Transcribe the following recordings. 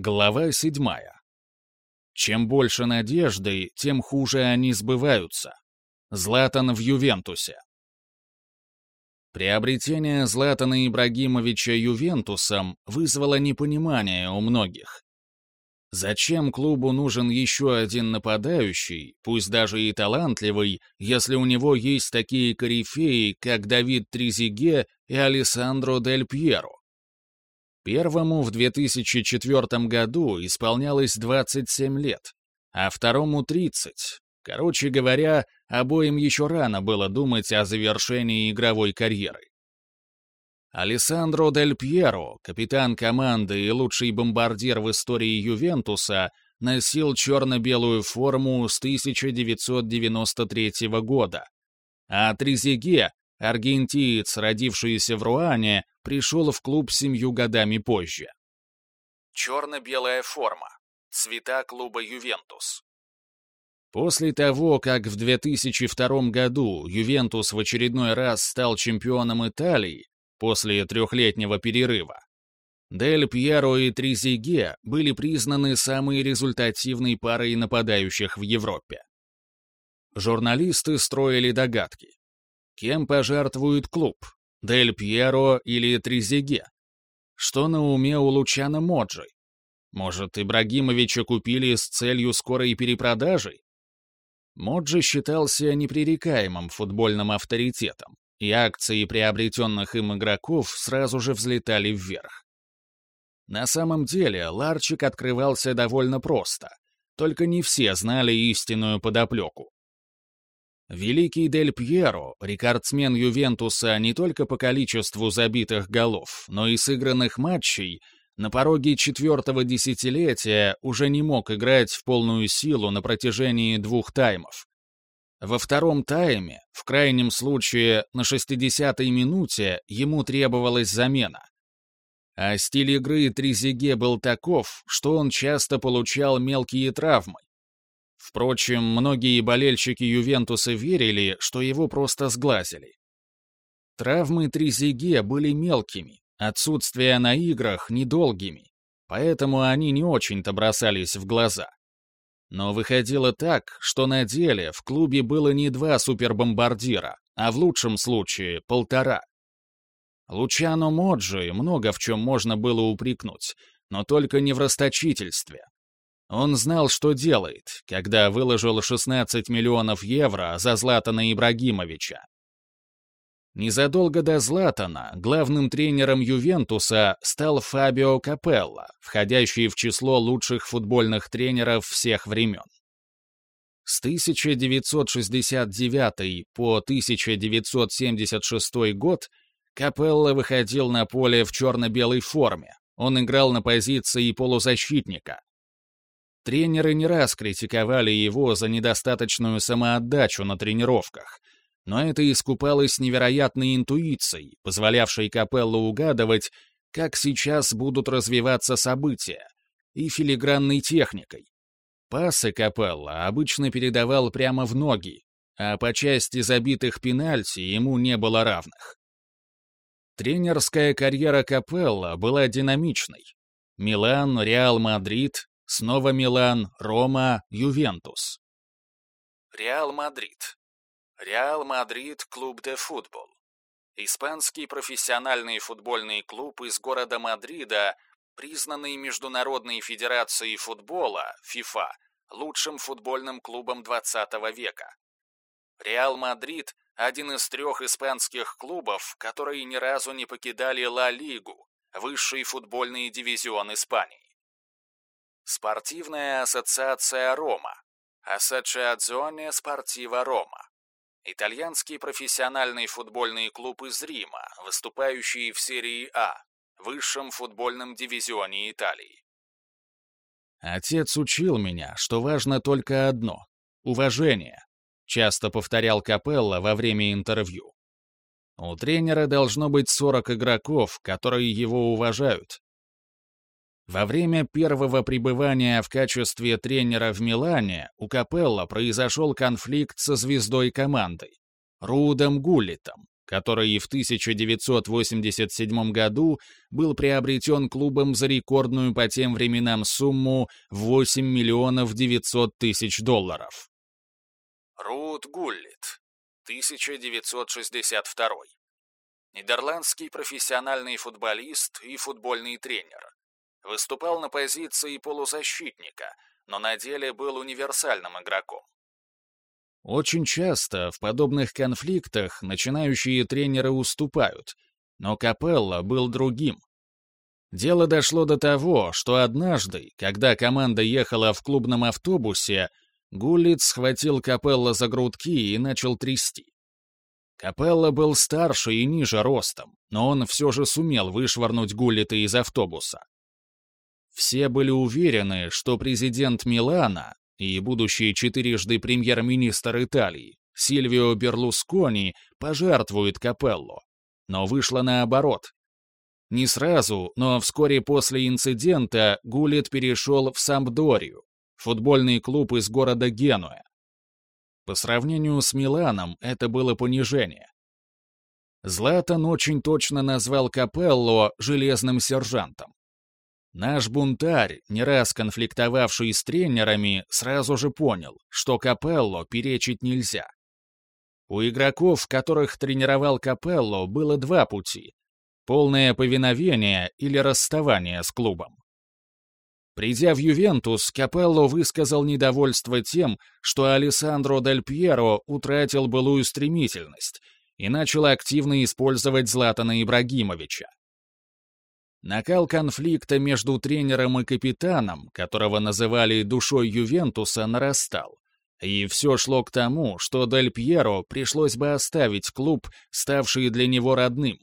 Глава седьмая. Чем больше надежды, тем хуже они сбываются. Златан в Ювентусе. Приобретение Златана Ибрагимовича Ювентусом вызвало непонимание у многих. Зачем клубу нужен еще один нападающий, пусть даже и талантливый, если у него есть такие корифеи, как Давид Тризиге и Алессандро Дель Пьеро? Первому в 2004 году исполнялось 27 лет, а второму — 30. Короче говоря, обоим еще рано было думать о завершении игровой карьеры. Алессандро Дель Пьеро, капитан команды и лучший бомбардир в истории Ювентуса, носил черно-белую форму с 1993 года, а Трезиге, аргентиец, родившийся в Руане, пришел в клуб семью годами позже. Черно-белая форма. Цвета клуба «Ювентус». После того, как в 2002 году Ювентус в очередной раз стал чемпионом Италии, после трехлетнего перерыва, Дель Пьеро и Тризиге были признаны самой результативной парой нападающих в Европе. Журналисты строили догадки. Кем пожертвует клуб? Дель Пьеро или Тризиге? Что на уме у Лучана Моджи? Может, Ибрагимовича купили с целью скорой перепродажи? Моджи считался непререкаемым футбольным авторитетом, и акции приобретенных им игроков сразу же взлетали вверх. На самом деле, ларчик открывался довольно просто, только не все знали истинную подоплеку. Великий Дель Пьеро, рекордсмен Ювентуса не только по количеству забитых голов, но и сыгранных матчей, на пороге четвертого десятилетия уже не мог играть в полную силу на протяжении двух таймов. Во втором тайме, в крайнем случае на 60-й минуте, ему требовалась замена. А стиль игры Тризиге был таков, что он часто получал мелкие травмы, Впрочем, многие болельщики Ювентуса верили, что его просто сглазили. Травмы Тризиге были мелкими, отсутствие на играх недолгими, поэтому они не очень-то бросались в глаза. Но выходило так, что на деле в клубе было не два супербомбардира, а в лучшем случае полтора. Лучано Моджи много в чем можно было упрекнуть, но только не в расточительстве, он знал, что делает, когда выложил 16 миллионов евро за Златана Ибрагимовича. Незадолго до Златана главным тренером Ювентуса стал Фабио Капелло, входящий в число лучших футбольных тренеров всех времен. С 1969 по 1976 год Капелло выходил на поле в черно-белой форме. Он играл на позиции полузащитника, Тренеры не раз критиковали его за недостаточную самоотдачу на тренировках, но это искупалось невероятной интуицией, позволявшей Капелло угадывать, как сейчас будут развиваться события, и филигранной техникой. Пасы Капелло обычно передавал прямо в ноги, а по части забитых пенальти ему не было равных. Тренерская карьера Капелло была динамичной. Милан, Реал Мадрид, Снова Милан, Рома, Ювентус. Реал Мадрид. Реал Мадрид Клуб де Футбол. Испанский профессиональный футбольный клуб из города Мадрида, признанный Международной Федерацией Футбола, ФИФА, лучшим футбольным клубом 20 века. Реал Мадрид – один из трех испанских клубов, которые ни разу не покидали Ла Лигу, высший футбольный дивизион Испании. Спортивная ассоциация Рома. Ассоциационе Спортива Рома. Итальянский профессиональный футбольный клуб из Рима, выступающий в серии А, высшем футбольном дивизионе Италии. Отец учил меня, что важно только одно — уважение, часто повторял Капелло во время интервью. У тренера должно быть 40 игроков, которые его уважают, во время первого пребывания в качестве тренера в Милане у Капелла произошел конфликт со звездой команды, Рудом Гуллитом, который в 1987 году был приобретен клубом за рекордную по тем временам сумму 8 миллионов 900 тысяч долларов. Рут Гуллит, 1962. Нидерландский профессиональный футболист и футбольный тренер. Выступал на позиции полузащитника, но на деле был универсальным игроком. Очень часто в подобных конфликтах начинающие тренеры уступают, но Капелло был другим. Дело дошло до того, что однажды, когда команда ехала в клубном автобусе, Гуллиц схватил Капелло за грудки и начал трясти. Капелло был старше и ниже ростом, но он все же сумел вышвырнуть Гуллита из автобуса. Все были уверены, что президент Милана, и будущий четырежды премьер-министр Италии Сильвио Берлускони пожертвует Капелло. Но вышло наоборот. Не сразу, но вскоре после инцидента Гулит перешел в Сампдорию, футбольный клуб из города Генуя. По сравнению с Миланом это было понижение. Златан очень точно назвал Капелло «железным сержантом». Наш бунтарь, не раз конфликтовавший с тренерами, сразу же понял, что Капелло перечить нельзя. У игроков, которых тренировал Капелло, было два пути — полное повиновение или расставание с клубом. Придя в Ювентус, Капелло высказал недовольство тем, что Алессандро Дель Пьеро утратил былую стремительность и начал активно использовать Златана Ибрагимовича. Накал конфликта между тренером и капитаном, которого называли душой Ювентуса, нарастал. И все шло к тому, что Дель Пьеро пришлось бы оставить клуб, ставший для него родным.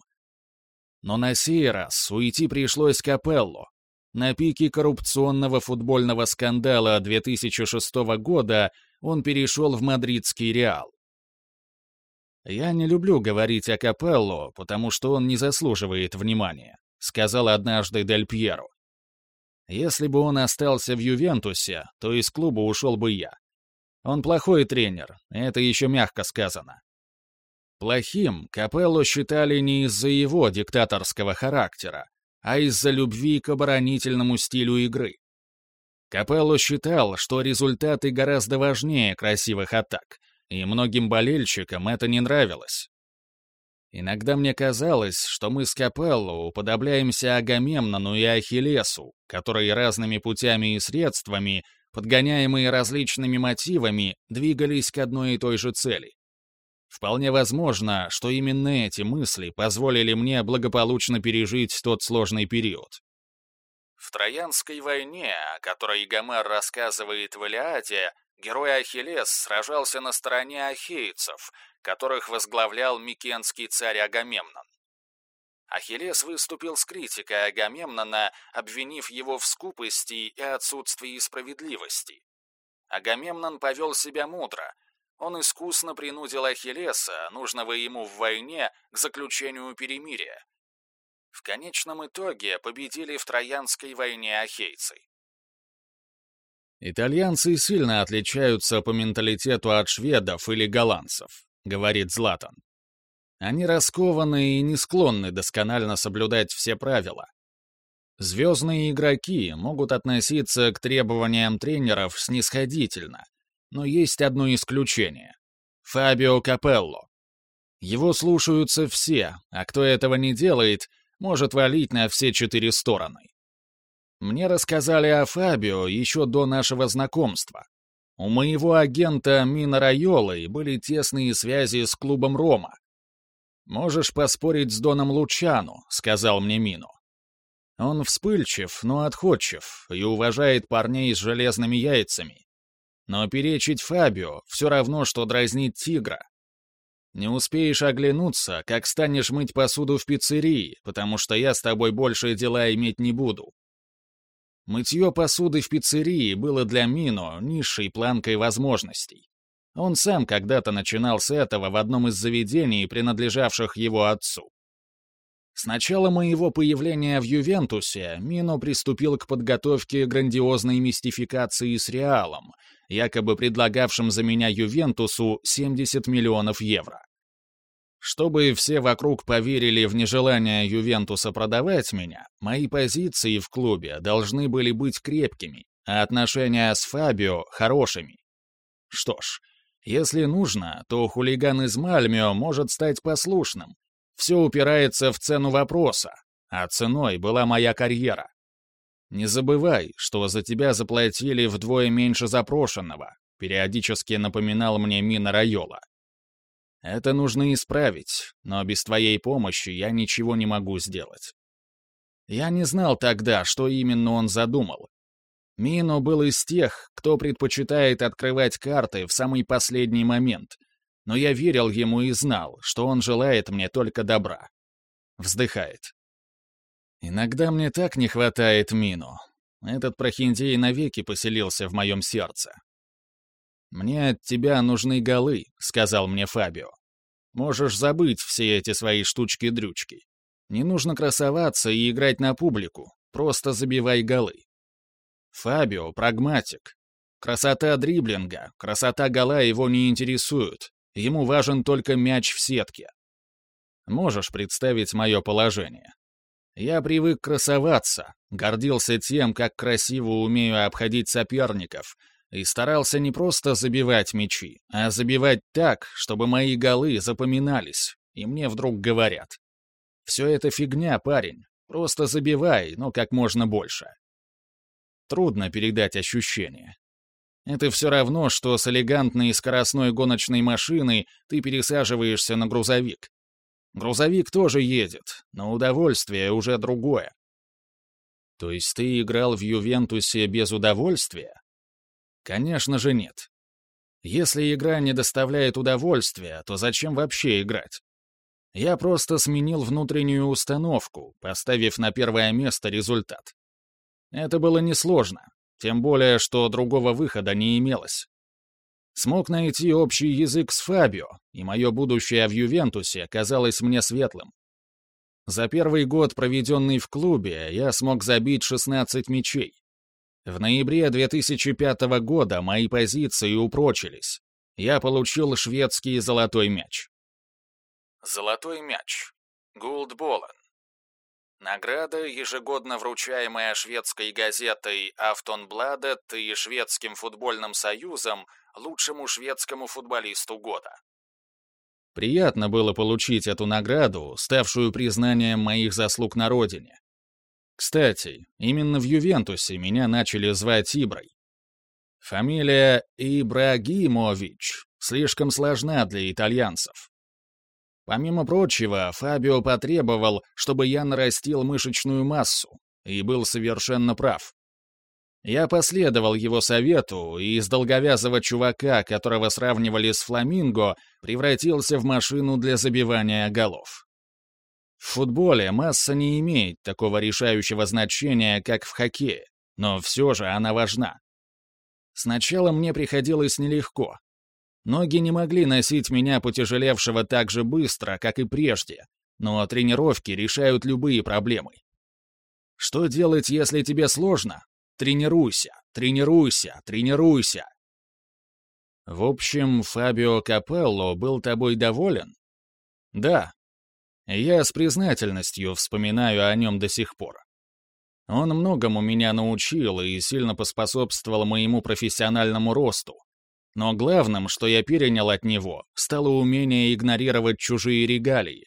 Но на сей раз уйти пришлось Капелло. На пике коррупционного футбольного скандала 2006 года он перешел в мадридский Реал. Я не люблю говорить о Капелло, потому что он не заслуживает внимания сказал однажды Дель Пьеро. Если бы он остался в Ювентусе, то из клуба ушел бы я. Он плохой тренер, это еще мягко сказано. Плохим Капелло считали не из-за его диктаторского характера, а из-за любви к оборонительному стилю игры. Капелло считал, что результаты гораздо важнее красивых атак, и многим болельщикам это не нравилось. Иногда мне казалось, что мы с Капелло уподобляемся Агамемнону и Ахиллесу, которые разными путями и средствами, подгоняемые различными мотивами, двигались к одной и той же цели. Вполне возможно, что именно эти мысли позволили мне благополучно пережить тот сложный период. В Троянской войне, о которой Гомер рассказывает в Илиаде, герой Ахиллес сражался на стороне ахейцев, которых возглавлял микенский царь Агамемнон. Ахиллес выступил с критикой Агамемнона, обвинив его в скупости и отсутствии справедливости. Агамемнон повел себя мудро. Он искусно принудил Ахиллеса, нужного ему в войне, к заключению перемирия. В конечном итоге победили в Троянской войне ахейцы. Итальянцы сильно отличаются по менталитету от шведов или голландцев. — говорит Златан. Они раскованы и не склонны досконально соблюдать все правила. Звездные игроки могут относиться к требованиям тренеров снисходительно, но есть одно исключение — Фабио Капелло. Его слушаются все, а кто этого не делает, может валить на все четыре стороны. Мне рассказали о Фабио еще до нашего знакомства. У моего агента Мина Райолы были тесные связи с клубом Рома. «Можешь поспорить с Доном Лучану», — сказал мне Мину. Он вспыльчив, но отходчив и уважает парней с железными яйцами. Но перечить Фабио все равно, что дразнить тигра. Не успеешь оглянуться, как станешь мыть посуду в пиццерии, потому что я с тобой больше дела иметь не буду. Мытье посуды в пиццерии было для Мино низшей планкой возможностей. Он сам когда-то начинал с этого в одном из заведений, принадлежавших его отцу. С начала моего появления в Ювентусе Мино приступил к подготовке грандиозной мистификации с Реалом, якобы предлагавшим за меня Ювентусу 70 миллионов евро. Чтобы все вокруг поверили в нежелание Ювентуса продавать меня, мои позиции в клубе должны были быть крепкими, а отношения с Фабио — хорошими. Что ж, если нужно, то хулиган из Мальмио может стать послушным. Все упирается в цену вопроса, а ценой была моя карьера. Не забывай, что за тебя заплатили вдвое меньше запрошенного, периодически напоминал мне Мина Райола. Это нужно исправить, но без твоей помощи я ничего не могу сделать. Я не знал тогда, что именно он задумал, Мино был из тех, кто предпочитает открывать карты в самый последний момент, но я верил ему и знал, что он желает мне только добра. Вздыхает. Иногда мне так не хватает Мину. Этот прохиндей навеки поселился в моем сердце. «Мне от тебя нужны голы», — сказал мне Фабио. «Можешь забыть все эти свои штучки-дрючки. Не нужно красоваться и играть на публику, просто забивай голы. Фабио — прагматик. Красота дриблинга, красота гола его не интересует. Ему важен только мяч в сетке. Можешь представить мое положение. Я привык красоваться, гордился тем, как красиво умею обходить соперников, и старался не просто забивать мячи, а забивать так, чтобы мои голы запоминались, и мне вдруг говорят. «Все это фигня, парень, просто забивай, но как можно больше». Трудно передать ощущение. Это все равно, что с элегантной скоростной гоночной машиной ты пересаживаешься на грузовик. Грузовик тоже едет, но удовольствие уже другое. То есть ты играл в Ювентусе без удовольствия? Конечно же нет. Если игра не доставляет удовольствия, то зачем вообще играть? Я просто сменил внутреннюю установку, поставив на первое место результат. Это было несложно, тем более, что другого выхода не имелось. Смог найти общий язык с Фабио, и мое будущее в Ювентусе казалось мне светлым. За первый год, проведенный в клубе, я смог забить 16 мячей. В ноябре 2005 года мои позиции упрочились. Я получил шведский золотой мяч. Золотой мяч. Гулдболен. Награда, ежегодно вручаемая шведской газетой «Автонбладет» и Шведским футбольным союзом лучшему шведскому футболисту года. Приятно было получить эту награду, ставшую признанием моих заслуг на родине. Кстати, именно в Ювентусе меня начали звать Иброй. Фамилия Ибрагимович слишком сложна для итальянцев. Помимо прочего, Фабио потребовал, чтобы я нарастил мышечную массу, и был совершенно прав. Я последовал его совету, и из долговязого чувака, которого сравнивали с Фламинго, превратился в машину для забивания голов. В футболе масса не имеет такого решающего значения, как в хоккее, но все же она важна. Сначала мне приходилось нелегко, Ноги не могли носить меня потяжелевшего так же быстро, как и прежде, но тренировки решают любые проблемы. Что делать, если тебе сложно? Тренируйся, тренируйся, тренируйся. В общем, Фабио Капелло был тобой доволен? Да. Я с признательностью вспоминаю о нем до сих пор. Он многому меня научил и сильно поспособствовал моему профессиональному росту, но главным, что я перенял от него, стало умение игнорировать чужие регалии.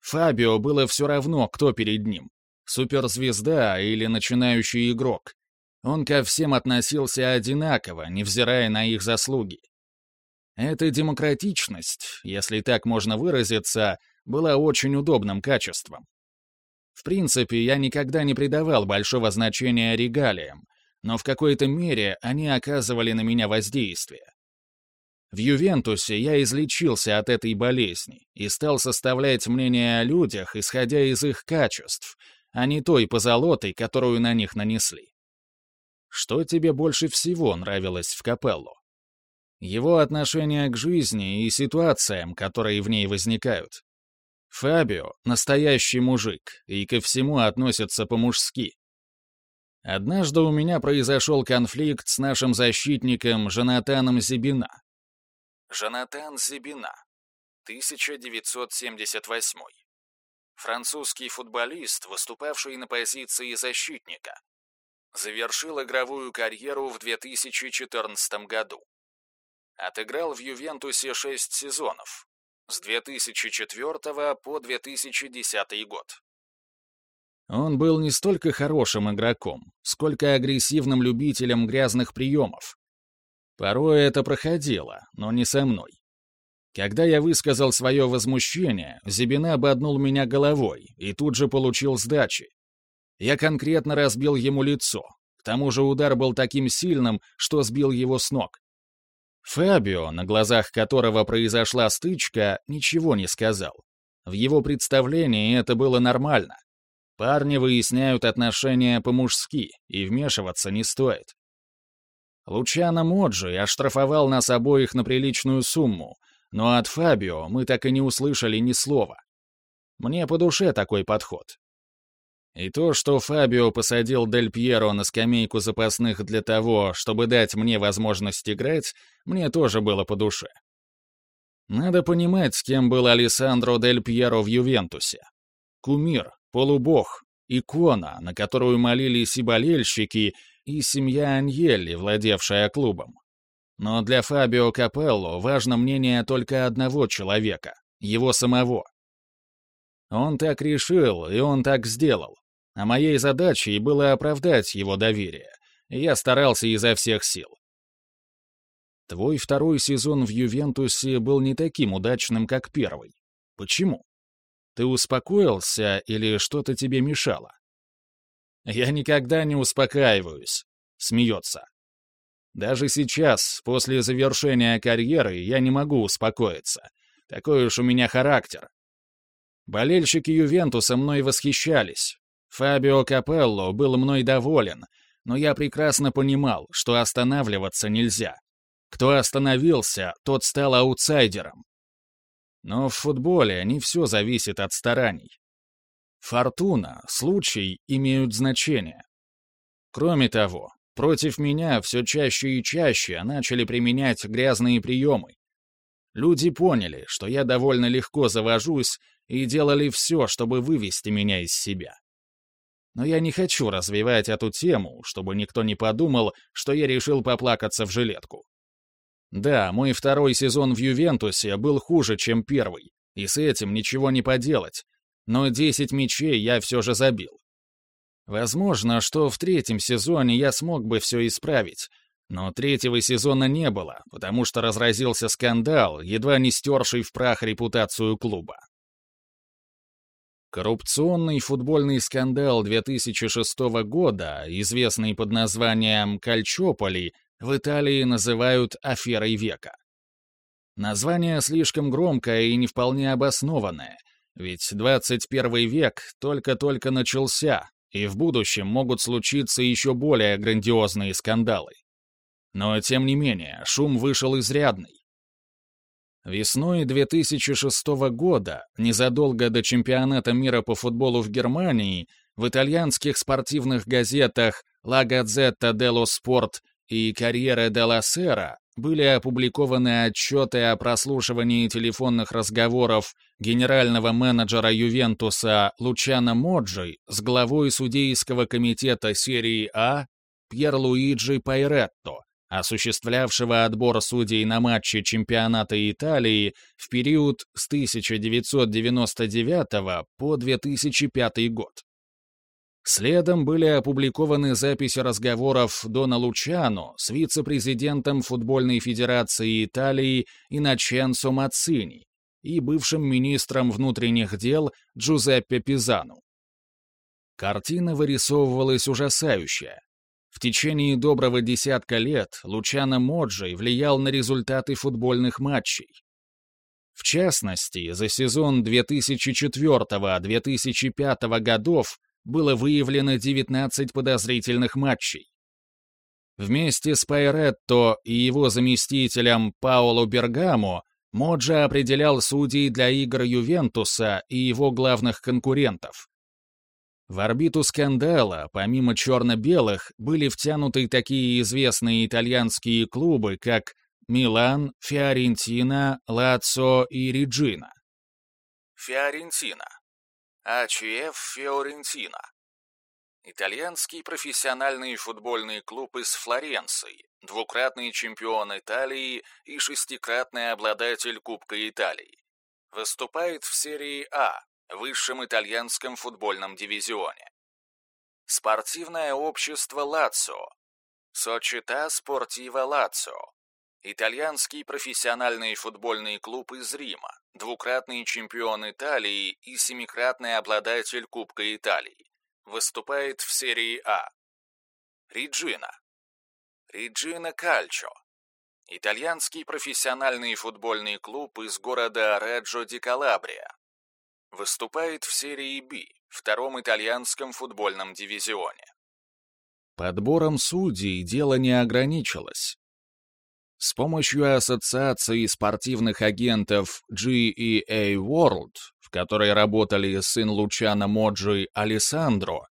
Фабио было все равно, кто перед ним — суперзвезда или начинающий игрок. Он ко всем относился одинаково, невзирая на их заслуги. Эта демократичность, если так можно выразиться, была очень удобным качеством. В принципе, я никогда не придавал большого значения регалиям, но в какой-то мере они оказывали на меня воздействие. В Ювентусе я излечился от этой болезни и стал составлять мнение о людях, исходя из их качеств, а не той позолотой, которую на них нанесли. Что тебе больше всего нравилось в Капелло? Его отношение к жизни и ситуациям, которые в ней возникают. Фабио — настоящий мужик и ко всему относится по-мужски. Однажды у меня произошел конфликт с нашим защитником Жанатаном Зибина. Жанатан Зибина, 1978. Французский футболист, выступавший на позиции защитника. Завершил игровую карьеру в 2014 году. Отыграл в Ювентусе 6 сезонов. С 2004 по 2010 год. Он был не столько хорошим игроком, сколько агрессивным любителем грязных приемов. Порой это проходило, но не со мной. Когда я высказал свое возмущение, Зибина ободнул меня головой и тут же получил сдачи. Я конкретно разбил ему лицо. К тому же удар был таким сильным, что сбил его с ног. Фабио, на глазах которого произошла стычка, ничего не сказал. В его представлении это было нормально. Парни выясняют отношения по-мужски, и вмешиваться не стоит. Лучано Моджи оштрафовал нас обоих на приличную сумму, но от Фабио мы так и не услышали ни слова. Мне по душе такой подход. И то, что Фабио посадил Дель Пьеро на скамейку запасных для того, чтобы дать мне возможность играть, мне тоже было по душе. Надо понимать, с кем был Алессандро Дель Пьеро в Ювентусе. Кумир, полубог, икона, на которую молились и болельщики, и семья Аньелли, владевшая клубом. Но для Фабио Капелло важно мнение только одного человека — его самого. Он так решил, и он так сделал. А моей задачей было оправдать его доверие, я старался изо всех сил. Твой второй сезон в Ювентусе был не таким удачным, как первый. Почему? Ты успокоился или что-то тебе мешало? Я никогда не успокаиваюсь, смеется. Даже сейчас, после завершения карьеры, я не могу успокоиться. Такой уж у меня характер. Болельщики Ювентуса мной восхищались. Фабио Капелло был мной доволен, но я прекрасно понимал, что останавливаться нельзя. Кто остановился, тот стал аутсайдером. Но в футболе не все зависит от стараний. Фортуна, случай имеют значение. Кроме того, Против меня все чаще и чаще начали применять грязные приемы. Люди поняли, что я довольно легко завожусь, и делали все, чтобы вывести меня из себя. Но я не хочу развивать эту тему, чтобы никто не подумал, что я решил поплакаться в жилетку. Да, мой второй сезон в Ювентусе был хуже, чем первый, и с этим ничего не поделать, но 10 мячей я все же забил. Возможно, что в третьем сезоне я смог бы все исправить, но третьего сезона не было, потому что разразился скандал, едва не стерший в прах репутацию клуба. Коррупционный футбольный скандал 2006 года, известный под названием «Кальчополи», в Италии называют «аферой века». Название слишком громкое и не вполне обоснованное, ведь 21 век только-только начался, и в будущем могут случиться еще более грандиозные скандалы. Но, тем не менее, шум вышел изрядный. Весной 2006 года, незадолго до чемпионата мира по футболу в Германии, в итальянских спортивных газетах «La Gazzetta dello Sport» и «Corriere della Sera» были опубликованы отчеты о прослушивании телефонных разговоров генерального менеджера Ювентуса Лучано Моджи с главой судейского комитета серии А Пьер Луиджи Пайретто, осуществлявшего отбор судей на матчи чемпионата Италии в период с 1999 по 2005 год. Следом были опубликованы записи разговоров Дона Лучано с вице-президентом Футбольной Федерации Италии Иначенцо Мацини и бывшим министром внутренних дел Джузеппе Пизану. Картина вырисовывалась ужасающая. В течение доброго десятка лет Лучано Моджи влиял на результаты футбольных матчей. В частности, за сезон 2004-2005 годов было выявлено 19 подозрительных матчей. Вместе с Пайретто и его заместителем Паоло Бергамо Моджа определял судей для игр Ювентуса и его главных конкурентов. В орбиту скандала, помимо черно-белых, были втянуты такие известные итальянские клубы, как Милан, Фиорентина, Лацо и Реджина. Фиорентина. АЧФ Фиорентина. Итальянский профессиональный футбольный клуб из Флоренции, двукратный чемпион Италии и шестикратный обладатель Кубка Италии. Выступает в серии А, высшем итальянском футбольном дивизионе. Спортивное общество «Лацио». Сочета Спортива «Лацио». Итальянский профессиональный футбольный клуб из Рима, двукратный чемпион Италии и семикратный обладатель Кубка Италии. Выступает в серии А. Риджина. Риджина Кальчо. Итальянский профессиональный футбольный клуб из города Реджо ди Калабрия. Выступает в серии Б, втором итальянском футбольном дивизионе. Подбором судей дело не ограничилось. С помощью ассоциации спортивных агентов GEA World, в которой работали сын Лучана Моджи Алессандро,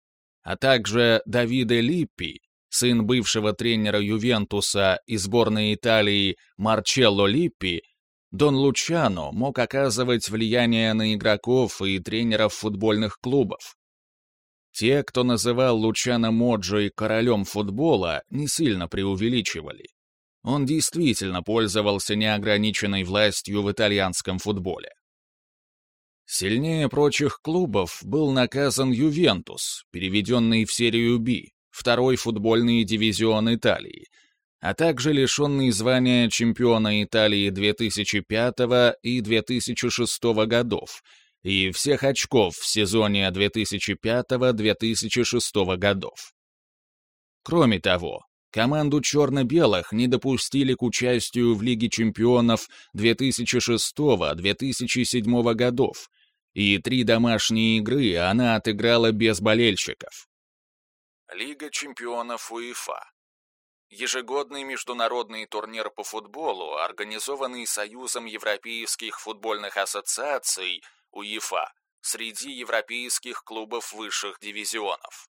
а также Давиде Липпи, сын бывшего тренера Ювентуса и сборной Италии Марчелло Липпи, Дон Лучано мог оказывать влияние на игроков и тренеров футбольных клубов. Те, кто называл Лучано Моджи королем футбола, не сильно преувеличивали. Он действительно пользовался неограниченной властью в итальянском футболе. Сильнее прочих клубов был наказан Ювентус, переведенный в серию «Б», второй футбольный дивизион Италии, а также лишенный звания чемпиона Италии 2005 и 2006 годов и всех очков в сезоне 2005-2006 годов. Кроме того, команду черно-белых не допустили к участию в Лиге чемпионов 2006-2007 годов, и три домашние игры она отыграла без болельщиков. Лига чемпионов УЕФА Ежегодный международный турнир по футболу, организованный Союзом Европейских футбольных ассоциаций УЕФА среди европейских клубов высших дивизионов.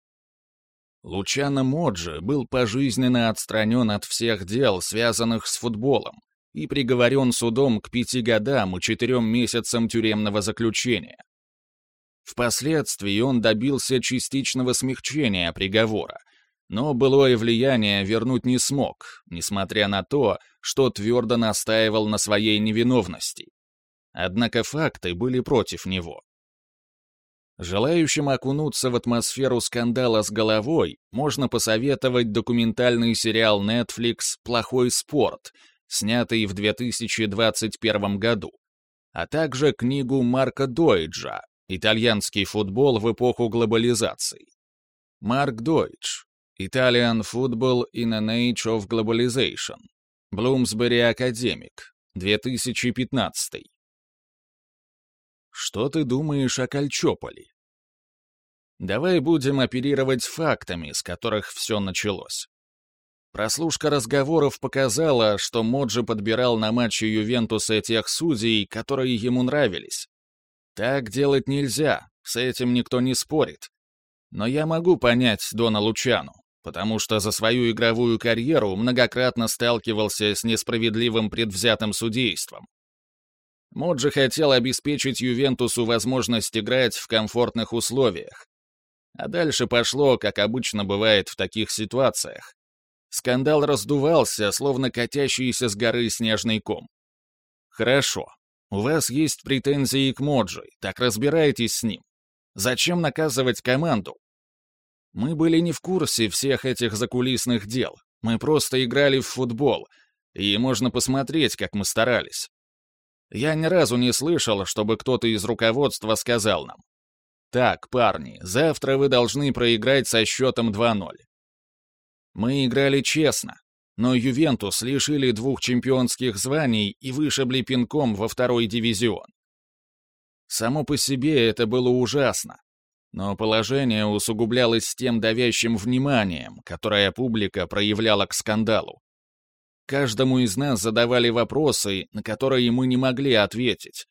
Лучано Моджи был пожизненно отстранен от всех дел, связанных с футболом, и приговорен судом к пяти годам и четырем месяцам тюремного заключения. Впоследствии он добился частичного смягчения приговора — но былое влияние вернуть не смог, несмотря на то, что твердо настаивал на своей невиновности. Однако факты были против него. Желающим окунуться в атмосферу скандала с головой можно посоветовать документальный сериал Netflix «Плохой спорт», снятый в 2021 году, а также книгу Марка Дойджа «Итальянский футбол в эпоху глобализации». Марк Дойдж Italian Football in an Age of Globalization. Bloomsbury Academic. 2015. Что ты думаешь о Кальчополе? Давай будем оперировать фактами, с которых все началось. Прослушка разговоров показала, что Моджи подбирал на матче Ювентуса тех судей, которые ему нравились. Так делать нельзя, с этим никто не спорит. Но я могу понять Дона Лучану потому что за свою игровую карьеру многократно сталкивался с несправедливым предвзятым судейством. Моджи хотел обеспечить Ювентусу возможность играть в комфортных условиях. А дальше пошло, как обычно бывает в таких ситуациях. Скандал раздувался, словно катящийся с горы снежный ком. Хорошо, у вас есть претензии к Моджи, так разбирайтесь с ним. Зачем наказывать команду? Мы были не в курсе всех этих закулисных дел. Мы просто играли в футбол, и можно посмотреть, как мы старались. Я ни разу не слышал, чтобы кто-то из руководства сказал нам. «Так, парни, завтра вы должны проиграть со счетом 2-0». Мы играли честно, но Ювентус лишили двух чемпионских званий и вышибли пинком во второй дивизион. Само по себе это было ужасно, но положение усугублялось тем давящим вниманием, которое публика проявляла к скандалу. Каждому из нас задавали вопросы, на которые мы не могли ответить.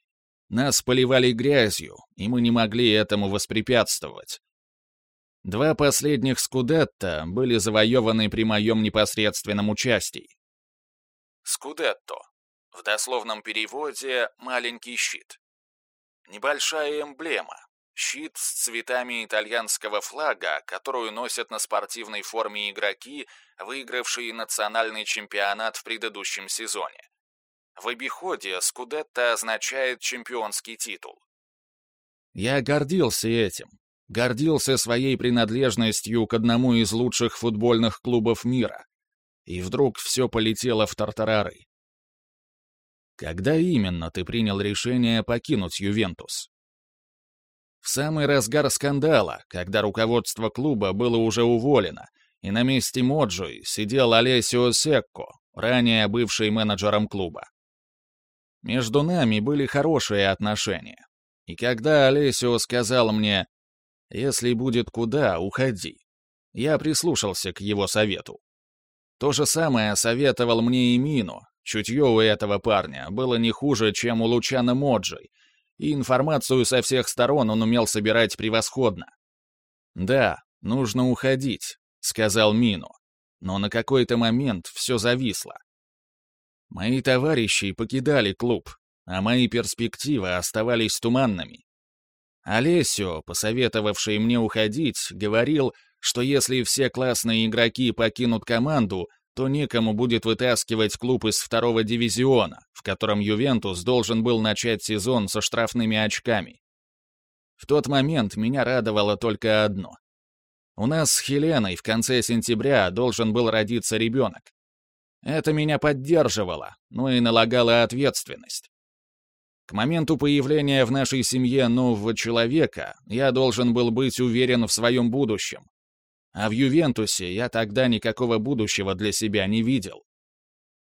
Нас поливали грязью, и мы не могли этому воспрепятствовать. Два последних скудетта были завоеваны при моем непосредственном участии. Скудетто. В дословном переводе «маленький щит». Небольшая эмблема. Щит с цветами итальянского флага, которую носят на спортивной форме игроки, выигравшие национальный чемпионат в предыдущем сезоне. В обиходе Скудетто означает чемпионский титул. Я гордился этим. Гордился своей принадлежностью к одному из лучших футбольных клубов мира. И вдруг все полетело в тартарары. Когда именно ты принял решение покинуть Ювентус? В самый разгар скандала, когда руководство клуба было уже уволено, и на месте Моджи сидел Олесио Секко, ранее бывший менеджером клуба. Между нами были хорошие отношения. И когда Олесио сказал мне «Если будет куда, уходи», я прислушался к его совету. То же самое советовал мне и Мину. Чутье у этого парня было не хуже, чем у Лучана Моджи, и информацию со всех сторон он умел собирать превосходно. «Да, нужно уходить», — сказал Мину, но на какой-то момент все зависло. Мои товарищи покидали клуб, а мои перспективы оставались туманными. Олесио, посоветовавший мне уходить, говорил, что если все классные игроки покинут команду, то некому будет вытаскивать клуб из второго дивизиона, в котором Ювентус должен был начать сезон со штрафными очками. В тот момент меня радовало только одно. У нас с Хеленой в конце сентября должен был родиться ребенок. Это меня поддерживало, но и налагало ответственность. К моменту появления в нашей семье нового человека я должен был быть уверен в своем будущем. А в Ювентусе я тогда никакого будущего для себя не видел.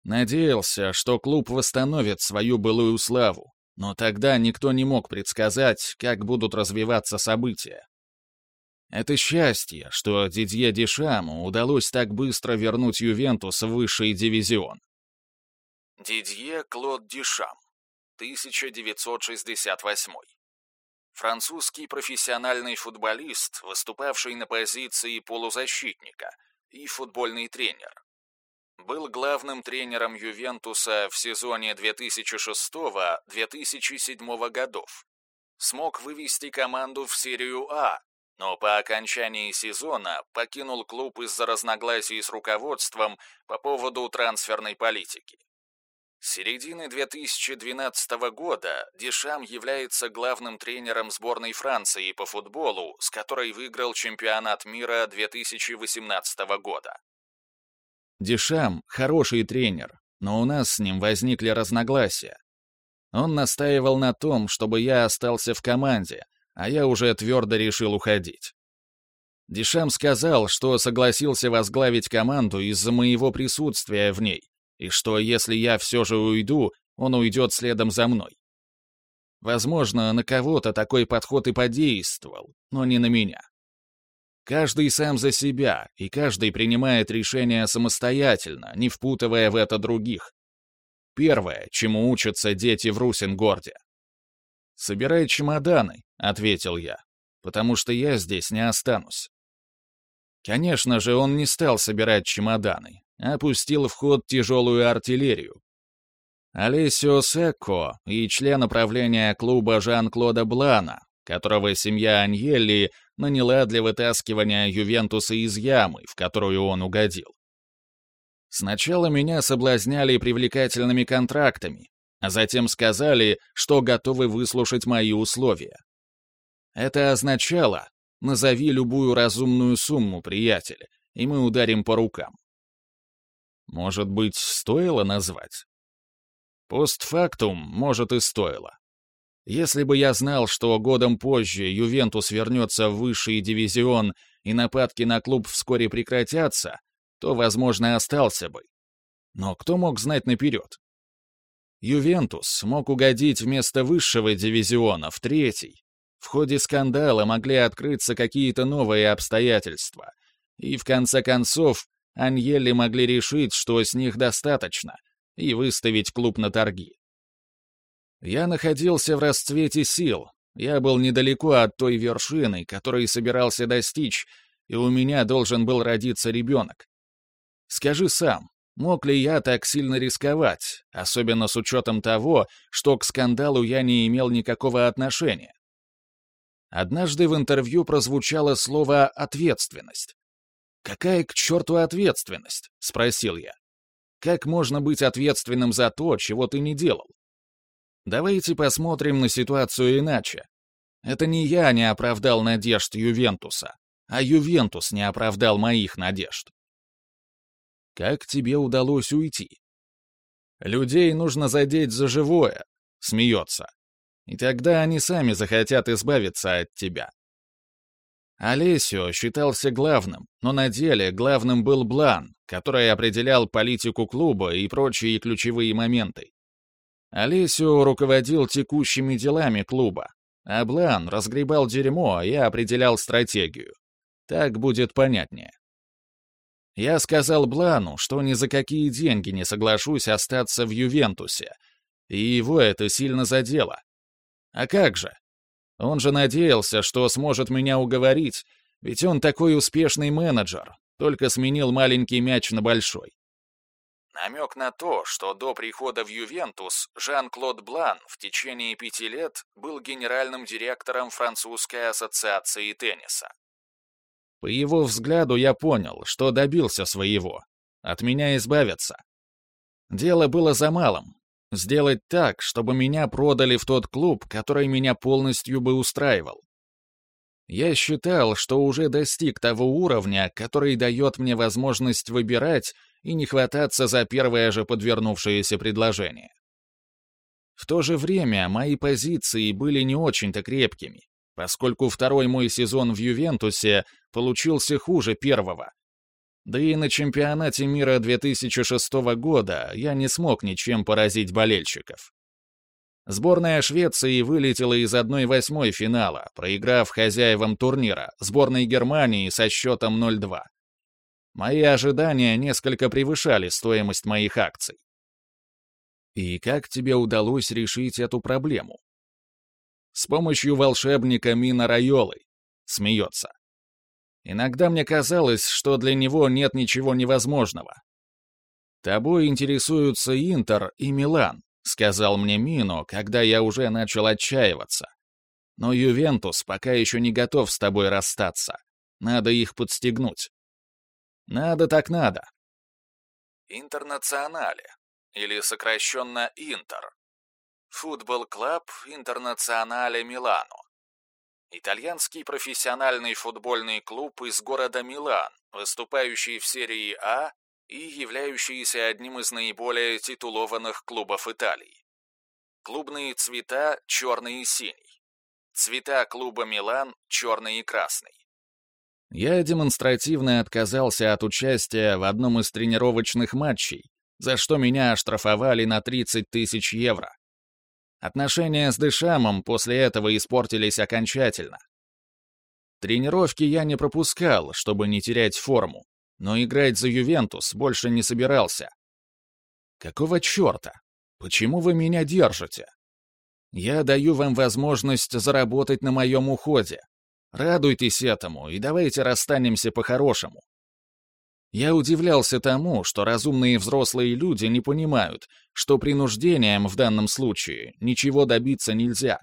Надеялся, что клуб восстановит свою былую славу, но тогда никто не мог предсказать, как будут развиваться события. Это счастье, что Дидье Дешаму удалось так быстро вернуть Ювентус в высший дивизион. Дидье Клод Дешам, 1968. Французский профессиональный футболист, выступавший на позиции полузащитника, и футбольный тренер. Был главным тренером Ювентуса в сезоне 2006-2007 годов. Смог вывести команду в серию А, но по окончании сезона покинул клуб из-за разногласий с руководством по поводу трансферной политики. С середины 2012 года Дешам является главным тренером сборной Франции по футболу, с которой выиграл чемпионат мира 2018 года. Дешам – хороший тренер, но у нас с ним возникли разногласия. Он настаивал на том, чтобы я остался в команде, а я уже твердо решил уходить. Дешам сказал, что согласился возглавить команду из-за моего присутствия в ней, и что если я все же уйду, он уйдет следом за мной. Возможно, на кого-то такой подход и подействовал, но не на меня. Каждый сам за себя, и каждый принимает решения самостоятельно, не впутывая в это других. Первое, чему учатся дети в Русингорде. «Собирай чемоданы», — ответил я, «потому что я здесь не останусь». Конечно же, он не стал собирать чемоданы, а пустил в ход тяжелую артиллерию. Алесио Секко и член управления клуба Жан-Клода Блана, которого семья Аньелли наняла для вытаскивания Ювентуса из ямы, в которую он угодил. Сначала меня соблазняли привлекательными контрактами, а затем сказали, что готовы выслушать мои условия. Это означало «назови любую разумную сумму, приятель, и мы ударим по рукам». Может быть, стоило назвать? Постфактум, может, и стоило. Если бы я знал, что годом позже Ювентус вернется в высший дивизион и нападки на клуб вскоре прекратятся, то, возможно, остался бы. Но кто мог знать наперед? Ювентус мог угодить вместо высшего дивизиона в третий. В ходе скандала могли открыться какие-то новые обстоятельства. И в конце концов, Аньели могли решить, что с них достаточно, и выставить клуб на торги. Я находился в расцвете сил, я был недалеко от той вершины, которой собирался достичь, и у меня должен был родиться ребенок. Скажи сам, Мог ли я так сильно рисковать, особенно с учетом того, что к скандалу я не имел никакого отношения? Однажды в интервью прозвучало слово «ответственность». «Какая к черту ответственность?» — спросил я. «Как можно быть ответственным за то, чего ты не делал?» Давайте посмотрим на ситуацию иначе. Это не я не оправдал надежд Ювентуса, а Ювентус не оправдал моих надежд. Как тебе удалось уйти? Людей нужно задеть за живое, смеется. И тогда они сами захотят избавиться от тебя. Олесио считался главным, но на деле главным был Блан, который определял политику клуба и прочие ключевые моменты. Олесио руководил текущими делами клуба, а Блан разгребал дерьмо и определял стратегию. Так будет понятнее. Я сказал Блану, что ни за какие деньги не соглашусь остаться в Ювентусе, и его это сильно задело. А как же? Он же надеялся, что сможет меня уговорить, ведь он такой успешный менеджер, только сменил маленький мяч на большой. Намек на то, что до прихода в Ювентус Жан-Клод Блан в течение пяти лет был генеральным директором французской ассоциации тенниса. По его взгляду я понял, что добился своего. От меня избавиться. Дело было за малым. Сделать так, чтобы меня продали в тот клуб, который меня полностью бы устраивал. Я считал, что уже достиг того уровня, который дает мне возможность выбирать и не хвататься за первое же подвернувшееся предложение. В то же время мои позиции были не очень-то крепкими, поскольку второй мой сезон в Ювентусе получился хуже первого. Да и на чемпионате мира 2006 года я не смог ничем поразить болельщиков. Сборная Швеции вылетела из 1-8 финала, проиграв хозяевам турнира, сборной Германии со счетом 0-2. Мои ожидания несколько превышали стоимость моих акций. И как тебе удалось решить эту проблему? С помощью волшебника Мина Райолы. Смеется. Иногда мне казалось, что для него нет ничего невозможного. Тобой интересуются Интер и Милан, сказал мне Мино, когда я уже начал отчаиваться. Но Ювентус пока еще не готов с тобой расстаться. Надо их подстегнуть. Надо так надо. Интернационале, или сокращенно Интер, Футбол-клуб Интернационале Милано. Итальянский профессиональный футбольный клуб из города Милан, выступающий в серии А и являющийся одним из наиболее титулованных клубов Италии. Клубные цвета черный и синий. Цвета клуба Милан черный и красный. Я демонстративно отказался от участия в одном из тренировочных матчей, за что меня оштрафовали на 30 тысяч евро. Отношения с Дешамом после этого испортились окончательно. Тренировки я не пропускал, чтобы не терять форму, но играть за Ювентус больше не собирался. Какого черта? Почему вы меня держите? Я даю вам возможность заработать на моем уходе. Радуйтесь этому и давайте расстанемся по-хорошему. Я удивлялся тому, что разумные взрослые люди не понимают, что принуждением в данном случае ничего добиться нельзя.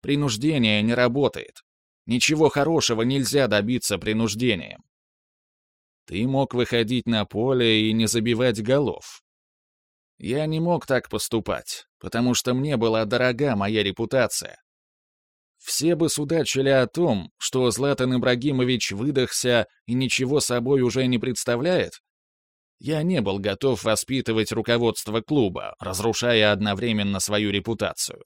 Принуждение не работает. Ничего хорошего нельзя добиться принуждением. Ты мог выходить на поле и не забивать голов. Я не мог так поступать, потому что мне была дорога моя репутация. Все бы судачили о том, что Златан Ибрагимович выдохся и ничего собой уже не представляет. Я не был готов воспитывать руководство клуба, разрушая одновременно свою репутацию.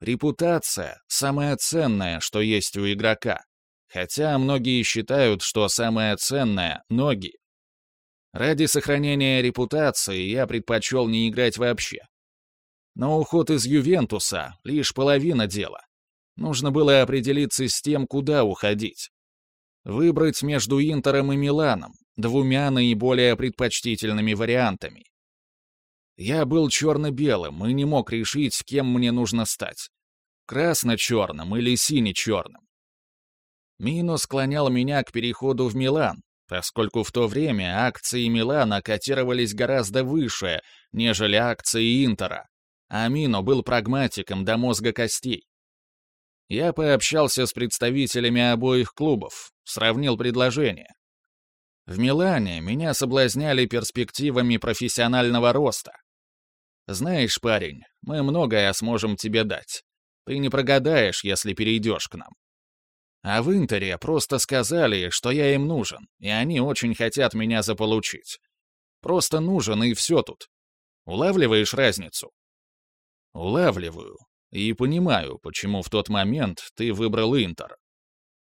Репутация — самое ценное, что есть у игрока. Хотя многие считают, что самое ценное — ноги. Ради сохранения репутации я предпочел не играть вообще. Но уход из Ювентуса — лишь половина дела. Нужно было определиться с тем, куда уходить. Выбрать между Интером и Миланом, двумя наиболее предпочтительными вариантами. Я был черно-белым и не мог решить, кем мне нужно стать. Красно-черным или сине-черным. Мино склонял меня к переходу в Милан, поскольку в то время акции Милана котировались гораздо выше, нежели акции Интера, а Мино был прагматиком до мозга костей. Я пообщался с представителями обоих клубов, сравнил предложения. В Милане меня соблазняли перспективами профессионального роста. Знаешь, парень, мы многое сможем тебе дать. Ты не прогадаешь, если перейдешь к нам. А в Интере просто сказали, что я им нужен, и они очень хотят меня заполучить. Просто нужен, и все тут. Улавливаешь разницу? Улавливаю. И понимаю, почему в тот момент ты выбрал Интер.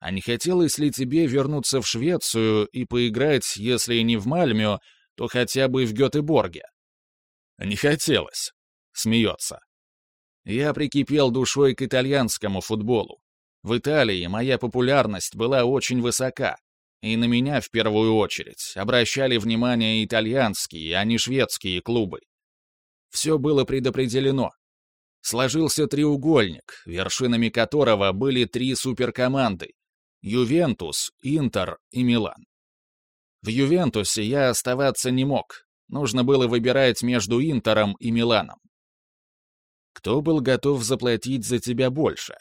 А не хотелось ли тебе вернуться в Швецию и поиграть, если не в Мальмё, то хотя бы в Гётеборге? Не хотелось. Смеется. Я прикипел душой к итальянскому футболу. В Италии моя популярность была очень высока, и на меня в первую очередь обращали внимание итальянские, а не шведские клубы. Все было предопределено. Сложился треугольник, вершинами которого были три суперкоманды — Ювентус, Интер и Милан. В Ювентусе я оставаться не мог, нужно было выбирать между Интером и Миланом. Кто был готов заплатить за тебя больше?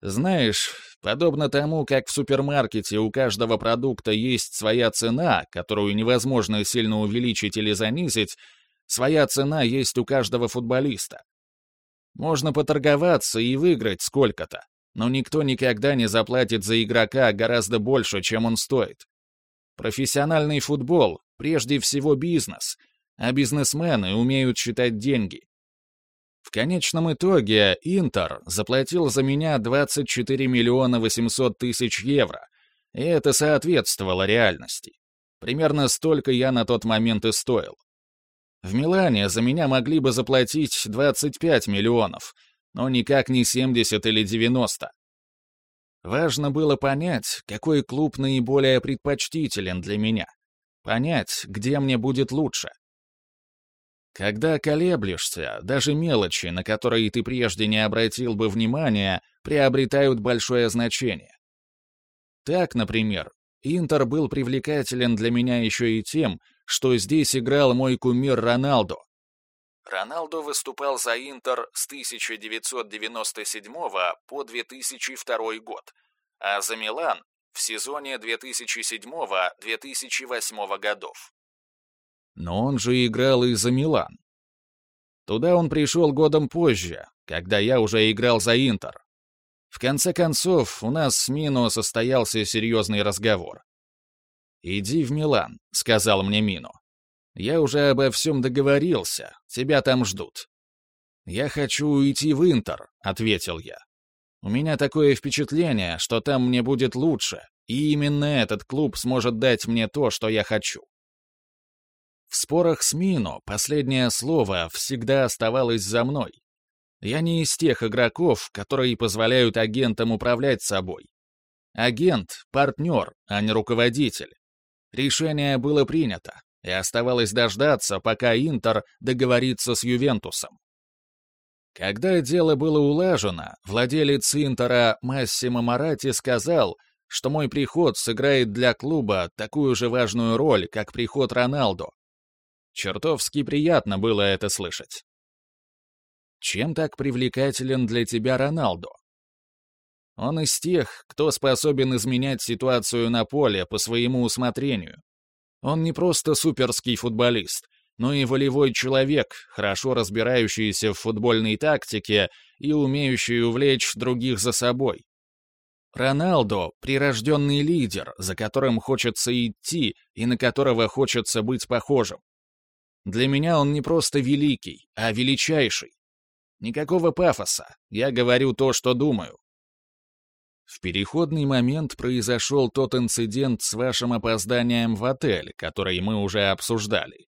Знаешь, подобно тому, как в супермаркете у каждого продукта есть своя цена, которую невозможно сильно увеличить или занизить, своя цена есть у каждого футболиста. Можно поторговаться и выиграть сколько-то, но никто никогда не заплатит за игрока гораздо больше, чем он стоит. Профессиональный футбол — прежде всего бизнес, а бизнесмены умеют считать деньги. В конечном итоге Интер заплатил за меня 24 миллиона 800 тысяч евро, и это соответствовало реальности. Примерно столько я на тот момент и стоил. В Милане за меня могли бы заплатить 25 миллионов, но никак не 70 или 90. Важно было понять, какой клуб наиболее предпочтителен для меня. Понять, где мне будет лучше. Когда колеблешься, даже мелочи, на которые ты прежде не обратил бы внимания, приобретают большое значение. Так, например, Интер был привлекателен для меня еще и тем, что здесь играл мой кумир Роналдо. Роналдо выступал за Интер с 1997 по 2002 год, а за Милан в сезоне 2007-2008 годов но он же играл и за Милан. Туда он пришел годом позже, когда я уже играл за Интер. В конце концов, у нас с Мино состоялся серьезный разговор. «Иди в Милан», — сказал мне Мино. «Я уже обо всем договорился, тебя там ждут». «Я хочу уйти в Интер», — ответил я. «У меня такое впечатление, что там мне будет лучше, и именно этот клуб сможет дать мне то, что я хочу». В спорах с Мино последнее слово всегда оставалось за мной. Я не из тех игроков, которые позволяют агентам управлять собой. Агент — партнер, а не руководитель. Решение было принято, и оставалось дождаться, пока Интер договорится с Ювентусом. Когда дело было улажено, владелец Интера Массимо Марати сказал, что мой приход сыграет для клуба такую же важную роль, как приход Роналдо, Чертовски приятно было это слышать. Чем так привлекателен для тебя Роналдо? Он из тех, кто способен изменять ситуацию на поле по своему усмотрению. Он не просто суперский футболист, но и волевой человек, хорошо разбирающийся в футбольной тактике и умеющий увлечь других за собой. Роналдо — прирожденный лидер, за которым хочется идти и на которого хочется быть похожим. Для меня он не просто великий, а величайший. Никакого пафоса, я говорю то, что думаю. В переходный момент произошел тот инцидент с вашим опозданием в отель, который мы уже обсуждали.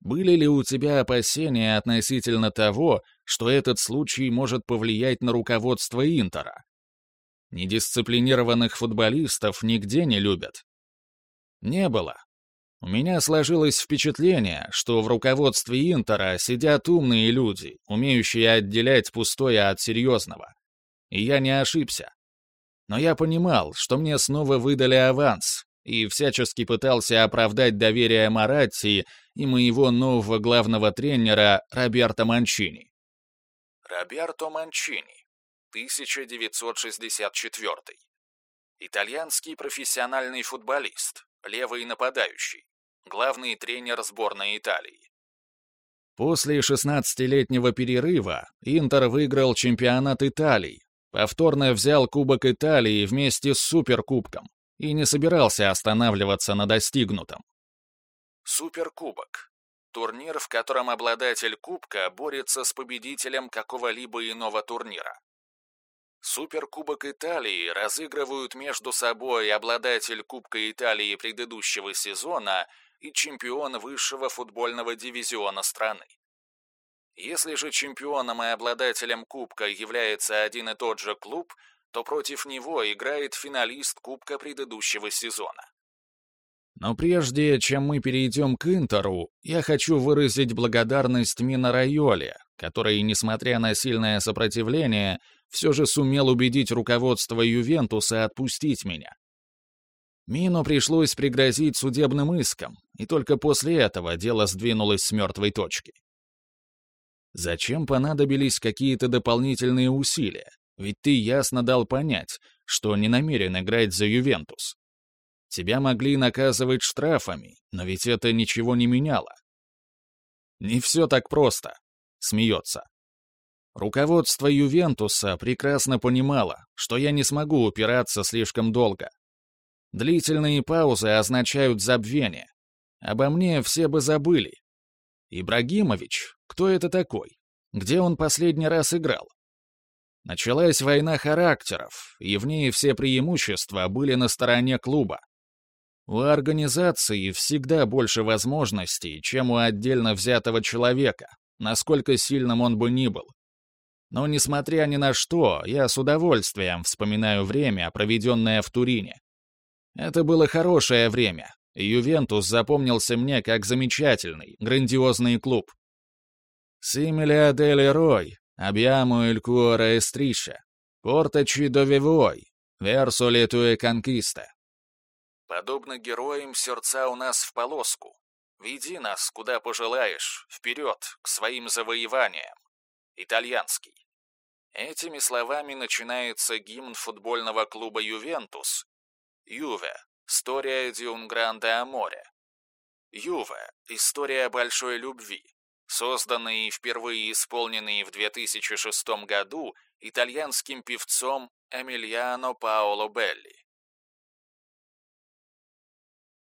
Были ли у тебя опасения относительно того, что этот случай может повлиять на руководство Интера? Недисциплинированных футболистов нигде не любят. Не было, у меня сложилось впечатление, что в руководстве Интера сидят умные люди, умеющие отделять пустое от серьезного. И я не ошибся. Но я понимал, что мне снова выдали аванс, и всячески пытался оправдать доверие Маратти и моего нового главного тренера Роберто Манчини. Роберто Манчини, 1964. Итальянский профессиональный футболист, левый нападающий, главный тренер сборной Италии. После 16-летнего перерыва Интер выиграл чемпионат Италии, повторно взял Кубок Италии вместе с Суперкубком и не собирался останавливаться на достигнутом. Суперкубок. Турнир, в котором обладатель кубка борется с победителем какого-либо иного турнира. Суперкубок Италии разыгрывают между собой обладатель Кубка Италии предыдущего сезона и чемпион высшего футбольного дивизиона страны. Если же чемпионом и обладателем Кубка является один и тот же клуб, то против него играет финалист Кубка предыдущего сезона. Но прежде, чем мы перейдем к Интеру, я хочу выразить благодарность Мина Райоле, который, несмотря на сильное сопротивление, все же сумел убедить руководство Ювентуса отпустить меня. Мину пришлось пригрозить судебным иском, и только после этого дело сдвинулось с мертвой точки. Зачем понадобились какие-то дополнительные усилия? Ведь ты ясно дал понять, что не намерен играть за Ювентус. Тебя могли наказывать штрафами, но ведь это ничего не меняло. Не все так просто. Смеется. Руководство Ювентуса прекрасно понимало, что я не смогу упираться слишком долго. Длительные паузы означают забвение. Обо мне все бы забыли. Ибрагимович, кто это такой? Где он последний раз играл? Началась война характеров, и в ней все преимущества были на стороне клуба. У организации всегда больше возможностей, чем у отдельно взятого человека, насколько сильным он бы ни был. Но, несмотря ни на что, я с удовольствием вспоминаю время, проведенное в Турине. Это было хорошее время, Ювентус запомнился мне как замечательный, грандиозный клуб. Симиля дель Рой, cuore striscia. Portaci dove vuoi. Verso le tue conquiste. Подобно героям, сердца у нас в полоску. Веди нас, куда пожелаешь, вперед, к своим завоеваниям. Итальянский. Этими словами начинается гимн футбольного клуба «Ювентус». «Юве» — «История un grande amore». «Юве» — «История большой любви». Созданный и впервые исполненный в 2006 году итальянским певцом Эмильяно Паоло Белли.